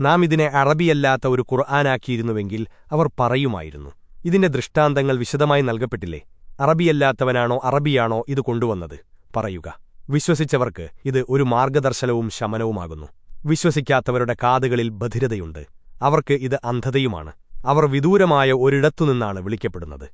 നാം ഇതിനെ അറബിയല്ലാത്ത ഒരു ഖുർആാനാക്കിയിരുന്നുവെങ്കിൽ അവർ പറയുമായിരുന്നു. ഇതിന്റെ ദൃഷ്ടാന്തങ്ങൾ വിശദമായി നൽകപ്പെട്ടില്ലേ? അറബിയല്ലാത്തവനാണോ അറബിയാണോ ഇത് കൊണ്ടുവന്നത്? പറയുക. വിശ്വസിച്ചവർക്ക് ഇത് ഒരു മാർഗദർശനവും ശമനവുമാകുന്നു. വിശ്വസിക്കാത്തവരുടെ കാതുകളിൽ ബധിരതയുണ്ട്. അവർക്ക് ഇത് അന്ധതയുമാണ്. അവർ വിദൂരമായ ഒരിടത്തുനിന്നാണ് വിളിക്കപ്പെടുന്നത്.